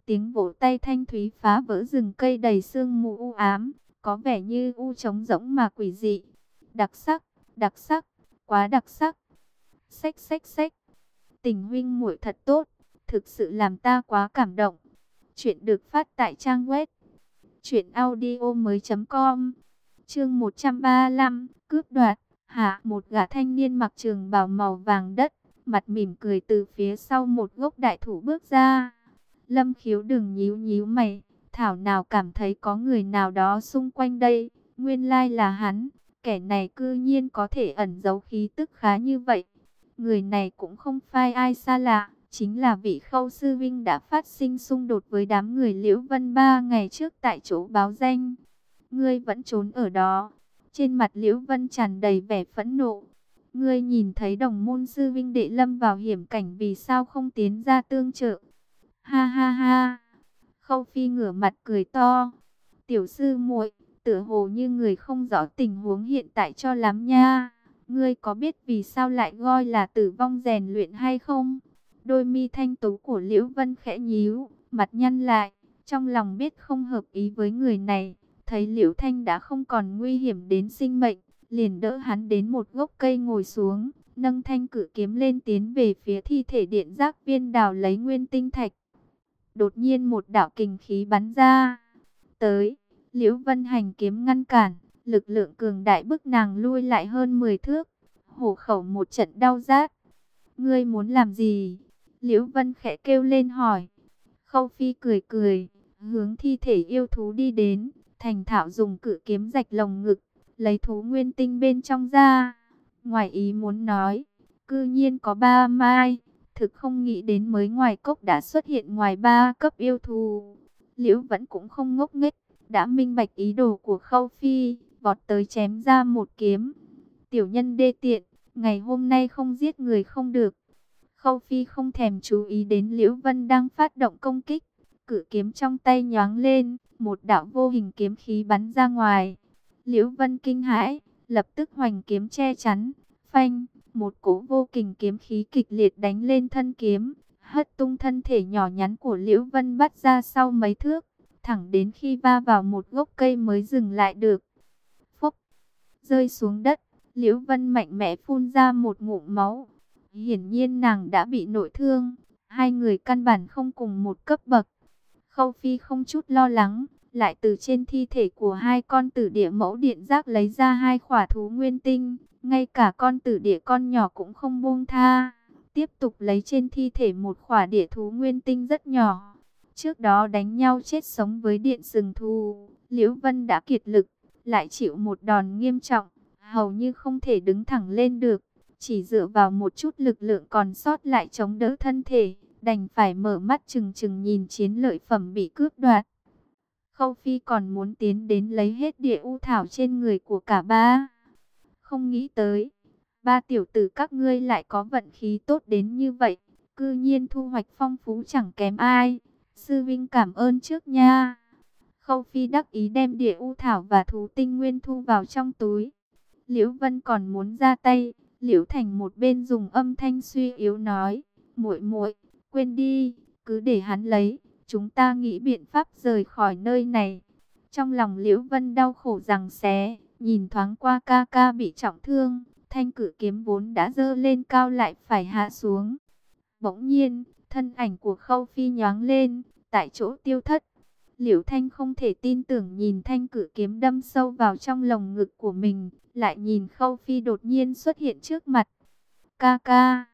[SPEAKER 1] Tiếng vỗ tay thanh thúy phá vỡ rừng cây đầy sương mù u ám, có vẻ như u trống rỗng mà quỷ dị. Đặc sắc, đặc sắc, quá đặc sắc. Xách xách xách. Tình huynh muội thật tốt, thực sự làm ta quá cảm động. Chuyện được phát tại trang web truyệnaudiomoi.com. Chương 135, cướp đoạt. Hạ, một gã thanh niên mặc trường bào màu vàng đất, mặt mỉm cười từ phía sau một gốc đại thụ bước ra. Lâm khiếu đừng nhíu nhíu mày, thảo nào cảm thấy có người nào đó xung quanh đây, nguyên lai là hắn, kẻ này cư nhiên có thể ẩn giấu khí tức khá như vậy. Người này cũng không phai ai xa lạ, chính là vị khâu sư vinh đã phát sinh xung đột với đám người Liễu Vân ba ngày trước tại chỗ báo danh. Ngươi vẫn trốn ở đó. Trên mặt Liễu Vân tràn đầy vẻ phẫn nộ. Ngươi nhìn thấy đồng môn sư vinh đệ lâm vào hiểm cảnh vì sao không tiến ra tương trợ. Ha ha ha. Khâu phi ngửa mặt cười to. Tiểu sư muội, tựa hồ như người không rõ tình huống hiện tại cho lắm nha. Ngươi có biết vì sao lại gọi là tử vong rèn luyện hay không? Đôi mi thanh tú của Liễu Vân khẽ nhíu, mặt nhăn lại, trong lòng biết không hợp ý với người này. Thấy Liễu Thanh đã không còn nguy hiểm đến sinh mệnh, liền đỡ hắn đến một gốc cây ngồi xuống, nâng thanh cử kiếm lên tiến về phía thi thể điện giác viên đào lấy nguyên tinh thạch. Đột nhiên một đạo kình khí bắn ra, tới, Liễu Vân hành kiếm ngăn cản, lực lượng cường đại bức nàng lui lại hơn 10 thước, hổ khẩu một trận đau rát. Ngươi muốn làm gì? Liễu Vân khẽ kêu lên hỏi. Khâu Phi cười cười, hướng thi thể yêu thú đi đến, thành thạo dùng cử kiếm rạch lồng ngực, lấy thú nguyên tinh bên trong ra. Ngoài ý muốn nói, cư nhiên có ba mai, thực không nghĩ đến mới ngoài cốc đã xuất hiện ngoài ba cấp yêu thù Liễu vẫn cũng không ngốc nghếch, đã minh bạch ý đồ của Khâu Phi, vọt tới chém ra một kiếm. Tiểu nhân đê tiện, ngày hôm nay không giết người không được. Khâu Phi không thèm chú ý đến Liễu Vân đang phát động công kích, cử kiếm trong tay nhoáng lên, một đạo vô hình kiếm khí bắn ra ngoài. Liễu Vân kinh hãi, lập tức hoành kiếm che chắn, phanh, một cỗ vô kình kiếm khí kịch liệt đánh lên thân kiếm, hất tung thân thể nhỏ nhắn của Liễu Vân bắt ra sau mấy thước, thẳng đến khi va vào một gốc cây mới dừng lại được. Phốc, rơi xuống đất, Liễu Vân mạnh mẽ phun ra một ngụm máu. Hiển nhiên nàng đã bị nội thương, hai người căn bản không cùng một cấp bậc. Khâu Phi không chút lo lắng, lại từ trên thi thể của hai con tử địa mẫu điện giác lấy ra hai khỏa thú nguyên tinh, ngay cả con tử địa con nhỏ cũng không buông tha. Tiếp tục lấy trên thi thể một khỏa địa thú nguyên tinh rất nhỏ. Trước đó đánh nhau chết sống với điện sừng thù, Liễu Vân đã kiệt lực, lại chịu một đòn nghiêm trọng, hầu như không thể đứng thẳng lên được, chỉ dựa vào một chút lực lượng còn sót lại chống đỡ thân thể, đành phải mở mắt chừng chừng nhìn chiến lợi phẩm bị cướp đoạt. Khâu Phi còn muốn tiến đến lấy hết địa u thảo trên người của cả ba. Không nghĩ tới, ba tiểu tử các ngươi lại có vận khí tốt đến như vậy, cư nhiên thu hoạch phong phú chẳng kém ai. Sư Vinh cảm ơn trước nha. Khâu Phi đắc ý đem địa u thảo và thú tinh nguyên thu vào trong túi. Liễu Vân còn muốn ra tay, Liễu Thành một bên dùng âm thanh suy yếu nói, muội muội, quên đi, cứ để hắn lấy, chúng ta nghĩ biện pháp rời khỏi nơi này. Trong lòng Liễu Vân đau khổ rằng xé, nhìn thoáng qua ca ca bị trọng thương, thanh cử kiếm vốn đã dơ lên cao lại phải hạ xuống. Bỗng nhiên, thân ảnh của Khâu Phi nhoáng lên, tại chỗ tiêu thất. Liễu Thanh không thể tin tưởng nhìn thanh cử kiếm đâm sâu vào trong lồng ngực của mình, lại nhìn Khâu Phi đột nhiên xuất hiện trước mặt. Ca ca,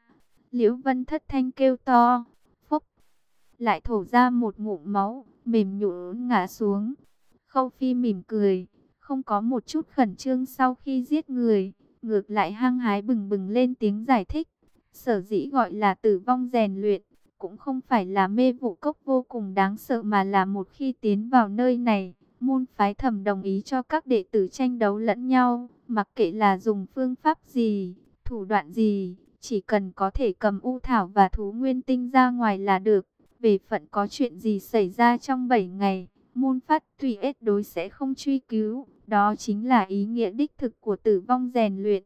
[SPEAKER 1] Liễu Vân thất thanh kêu to, lại thổ ra một ngụm máu, mềm nhũn ngã xuống. Khâu Phi mỉm cười, không có một chút khẩn trương sau khi giết người, ngược lại hăng hái bừng bừng lên tiếng giải thích. Sở dĩ gọi là tử vong rèn luyện, cũng không phải là mê vụ cốc vô cùng đáng sợ mà là một khi tiến vào nơi này, môn phái thẩm đồng ý cho các đệ tử tranh đấu lẫn nhau, mặc kệ là dùng phương pháp gì, thủ đoạn gì, chỉ cần có thể cầm u thảo và thú nguyên tinh ra ngoài là được. Về phận có chuyện gì xảy ra trong 7 ngày, môn phát tùy ết đối sẽ không truy cứu, đó chính là ý nghĩa đích thực của tử vong rèn luyện.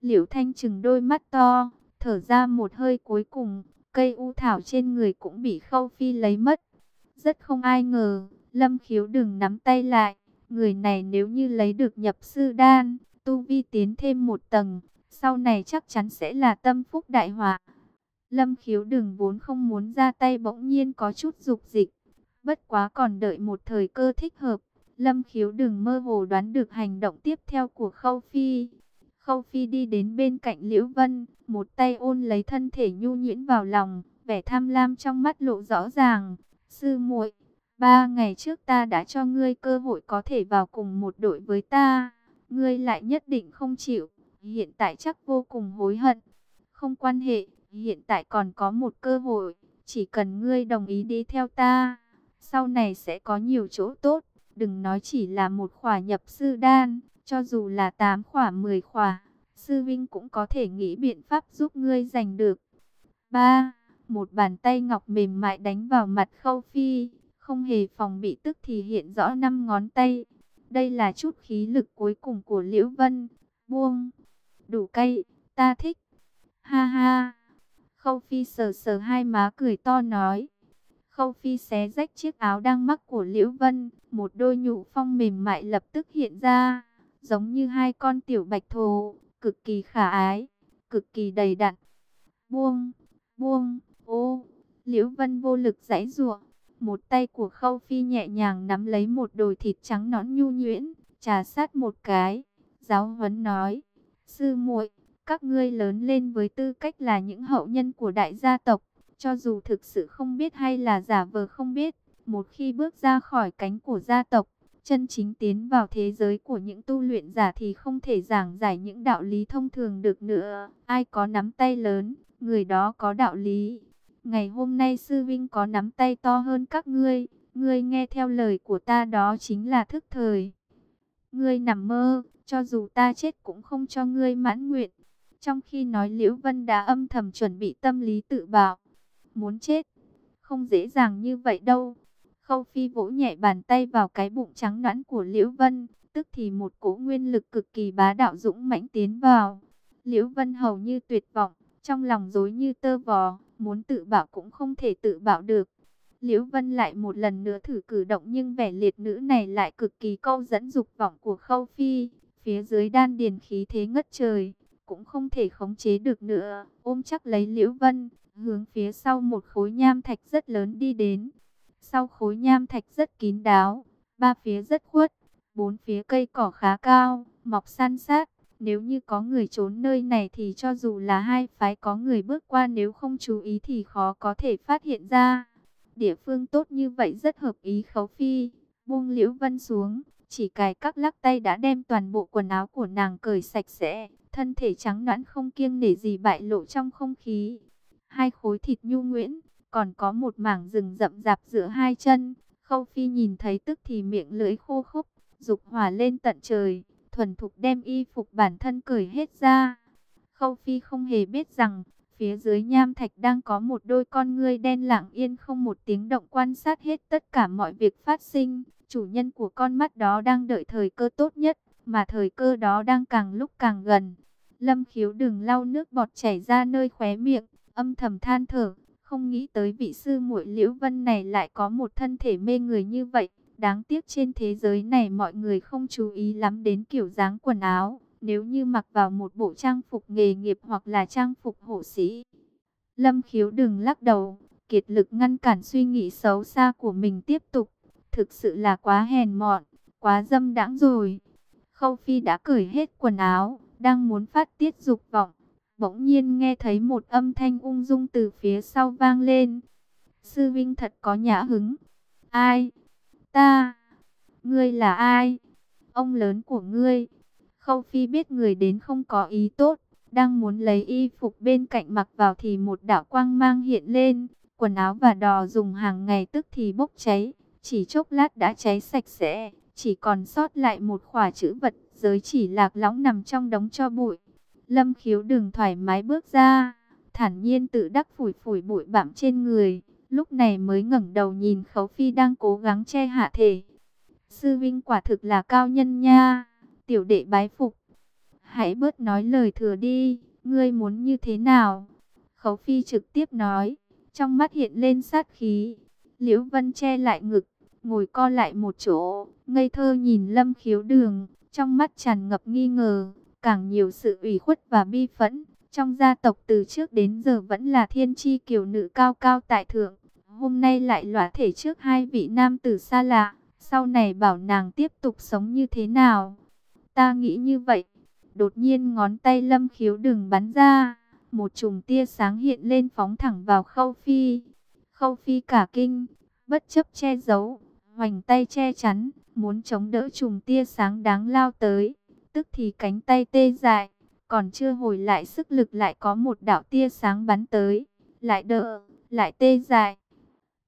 [SPEAKER 1] Liễu Thanh chừng đôi mắt to, thở ra một hơi cuối cùng, Cây u thảo trên người cũng bị khâu phi lấy mất. Rất không ai ngờ, lâm khiếu đừng nắm tay lại. Người này nếu như lấy được nhập sư đan, tu vi tiến thêm một tầng, sau này chắc chắn sẽ là tâm phúc đại họa. Lâm khiếu đừng vốn không muốn ra tay bỗng nhiên có chút dục dịch. Bất quá còn đợi một thời cơ thích hợp. Lâm khiếu đừng mơ hồ đoán được hành động tiếp theo của Khâu Phi. Khâu Phi đi đến bên cạnh Liễu Vân, một tay ôn lấy thân thể nhu nhuyễn vào lòng, vẻ tham lam trong mắt lộ rõ ràng. Sư muội, ba ngày trước ta đã cho ngươi cơ hội có thể vào cùng một đội với ta, ngươi lại nhất định không chịu, hiện tại chắc vô cùng hối hận. Không quan hệ, hiện tại còn có một cơ hội, chỉ cần ngươi đồng ý đi theo ta, sau này sẽ có nhiều chỗ tốt, đừng nói chỉ là một khỏa nhập sư đan cho dù là 8 khỏa 10 khỏa, Sư Vinh cũng có thể nghĩ biện pháp giúp ngươi giành được. 3. Một bàn tay ngọc mềm mại đánh vào mặt Khâu Phi, không hề phòng bị tức thì hiện rõ năm ngón tay. Đây là chút khí lực cuối cùng của Liễu Vân. Buông, đủ cay, ta thích. Ha ha. Khâu Phi sờ sờ hai má cười to nói. Khâu Phi xé rách chiếc áo đang mắc của Liễu Vân, một đôi nhũ phong mềm mại lập tức hiện ra, giống như hai con tiểu bạch thồ, cực kỳ khả ái, cực kỳ đầy đặn. Buông, buông, ô, Liễu Vân vô lực giãy giụa, một tay của Khâu Phi nhẹ nhàng nắm lấy một đồi thịt trắng nõn nhu nhuyễn, trà sát một cái, giáo huấn nói: "Sư muội, các ngươi lớn lên với tư cách là những hậu nhân của đại gia tộc, cho dù thực sự không biết hay là giả vờ không biết, một khi bước ra khỏi cánh của gia tộc, chân chính tiến vào thế giới của những tu luyện giả thì không thể giảng giải những đạo lý thông thường được nữa. Ai có nắm tay lớn, người đó có đạo lý. Ngày hôm nay sư vinh có nắm tay to hơn các ngươi, ngươi nghe theo lời của ta đó chính là thức thời. Ngươi nằm mơ, cho dù ta chết cũng không cho ngươi mãn nguyện. Trong khi nói Liễu Vân đã âm thầm chuẩn bị tâm lý tự bảo, muốn chết, không dễ dàng như vậy đâu. Khâu Phi vỗ nhẹ bàn tay vào cái bụng trắng nõn của Liễu Vân, tức thì một cỗ nguyên lực cực kỳ bá đạo dũng mãnh tiến vào. Liễu Vân hầu như tuyệt vọng, trong lòng rối như tơ vò, muốn tự bảo cũng không thể tự bảo được. Liễu Vân lại một lần nữa thử cử động nhưng vẻ liệt nữ này lại cực kỳ câu dẫn dục vọng của Khâu Phi, phía dưới đan điền khí thế ngất trời, cũng không thể khống chế được nữa, ôm chắc lấy Liễu Vân, hướng phía sau một khối nham thạch rất lớn đi đến. Sau khối nham thạch rất kín đáo, ba phía rất khuất, bốn phía cây cỏ khá cao, mọc san sát. Nếu như có người trốn nơi này thì cho dù là hai phái có người bước qua nếu không chú ý thì khó có thể phát hiện ra. Địa phương tốt như vậy rất hợp ý khấu phi, buông liễu vân xuống, chỉ cài các lắc tay đã đem toàn bộ quần áo của nàng cởi sạch sẽ, thân thể trắng nõn không kiêng nể gì bại lộ trong không khí. Hai khối thịt nhu nguyễn, còn có một mảng rừng rậm rạp giữa hai chân. Khâu Phi nhìn thấy tức thì miệng lưỡi khô khốc dục hỏa lên tận trời, thuần thục đem y phục bản thân cởi hết ra. Khâu Phi không hề biết rằng, phía dưới nham thạch đang có một đôi con ngươi đen lặng yên không một tiếng động quan sát hết tất cả mọi việc phát sinh. Chủ nhân của con mắt đó đang đợi thời cơ tốt nhất, mà thời cơ đó đang càng lúc càng gần. Lâm khiếu đừng lau nước bọt chảy ra nơi khóe miệng, âm thầm than thở, không nghĩ tới vị sư muội Liễu Vân này lại có một thân thể mê người như vậy. Đáng tiếc trên thế giới này mọi người không chú ý lắm đến kiểu dáng quần áo. Nếu như mặc vào một bộ trang phục nghề nghiệp hoặc là trang phục hộ sĩ. Lâm khiếu đừng lắc đầu, kiệt lực ngăn cản suy nghĩ xấu xa của mình tiếp tục. Thực sự là quá hèn mọn, quá dâm đãng rồi. Khâu Phi đã cởi hết quần áo, đang muốn phát tiết dục vọng bỗng nhiên nghe thấy một âm thanh ung dung từ phía sau vang lên. Sư Vinh thật có nhã hứng. Ai? Ta? Ngươi là ai? Ông lớn của ngươi. Khâu Phi biết người đến không có ý tốt, đang muốn lấy y phục bên cạnh mặc vào thì một đạo quang mang hiện lên, quần áo và đò dùng hàng ngày tức thì bốc cháy, chỉ chốc lát đã cháy sạch sẽ, chỉ còn sót lại một khỏa chữ vật, giới chỉ lạc lõng nằm trong đống cho bụi. Lâm khiếu đừng thoải mái bước ra, thản nhiên tự đắc phủi phủi bụi bặm trên người, lúc này mới ngẩng đầu nhìn khấu phi đang cố gắng che hạ thể. Sư Vinh quả thực là cao nhân nha, tiểu đệ bái phục. Hãy bớt nói lời thừa đi, ngươi muốn như thế nào? Khấu phi trực tiếp nói, trong mắt hiện lên sát khí. Liễu Vân che lại ngực, ngồi co lại một chỗ, ngây thơ nhìn lâm khiếu đường, trong mắt tràn ngập nghi ngờ càng nhiều sự ủy khuất và bi phẫn. Trong gia tộc từ trước đến giờ vẫn là thiên chi kiều nữ cao cao tại thượng. Hôm nay lại lỏa thể trước hai vị nam tử xa lạ. Sau này bảo nàng tiếp tục sống như thế nào? Ta nghĩ như vậy. Đột nhiên ngón tay lâm khiếu đừng bắn ra. Một chùm tia sáng hiện lên phóng thẳng vào khâu phi. Khâu phi cả kinh, bất chấp che giấu, hoành tay che chắn, muốn chống đỡ chùm tia sáng đáng lao tới tức thì cánh tay tê dại, còn chưa hồi lại sức lực lại có một đạo tia sáng bắn tới, lại đỡ, lại tê dại.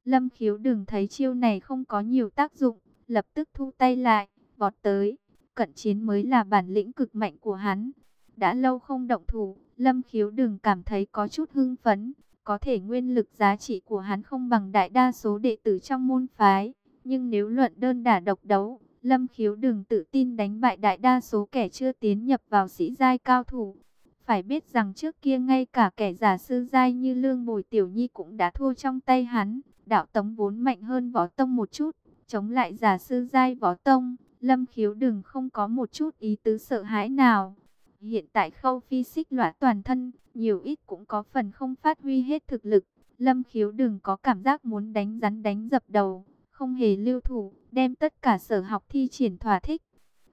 [SPEAKER 1] Lâm khiếu đừng thấy chiêu này không có nhiều tác dụng, lập tức thu tay lại, vọt tới, cận chiến mới là bản lĩnh cực mạnh của hắn. Đã lâu không động thủ, Lâm Khiếu đừng cảm thấy có chút hưng phấn. Có thể nguyên lực giá trị của hắn không bằng đại đa số đệ tử trong môn phái. Nhưng nếu luận đơn đả độc đấu, Lâm Khiếu đừng tự tin đánh bại đại đa số kẻ chưa tiến nhập vào sĩ giai cao thủ. Phải biết rằng trước kia ngay cả kẻ giả sư giai như Lương Bồi Tiểu Nhi cũng đã thua trong tay hắn. Đạo Tống vốn mạnh hơn võ tông một chút, chống lại giả sư giai võ tông. Lâm khiếu đừng không có một chút ý tứ sợ hãi nào. Hiện tại khâu phi xích lõa toàn thân, nhiều ít cũng có phần không phát huy hết thực lực. Lâm khiếu đừng có cảm giác muốn đánh rắn đánh dập đầu, không hề lưu thủ, đem tất cả sở học thi triển thỏa thích.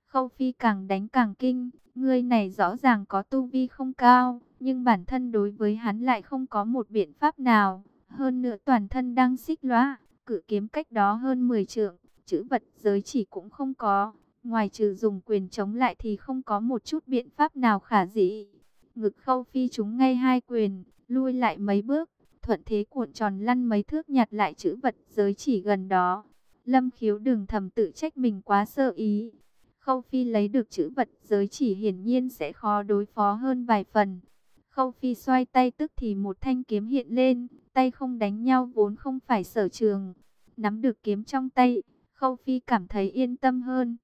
[SPEAKER 1] Khâu phi càng đánh càng kinh, người này rõ ràng có tu vi không cao, nhưng bản thân đối với hắn lại không có một biện pháp nào. Hơn nữa toàn thân đang xích lõa, cử kiếm cách đó hơn 10 trượng, chữ vật giới chỉ cũng không có. Ngoài trừ dùng quyền chống lại thì không có một chút biện pháp nào khả dĩ. Ngực khâu phi chúng ngay hai quyền, lui lại mấy bước, thuận thế cuộn tròn lăn mấy thước nhặt lại chữ vật giới chỉ gần đó. Lâm khiếu đừng thầm tự trách mình quá sơ ý. Khâu phi lấy được chữ vật giới chỉ hiển nhiên sẽ khó đối phó hơn vài phần. Khâu phi xoay tay tức thì một thanh kiếm hiện lên, tay không đánh nhau vốn không phải sở trường. Nắm được kiếm trong tay, Khâu Phi cảm thấy yên tâm hơn.